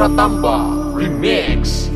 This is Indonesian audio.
Pratamba Remix.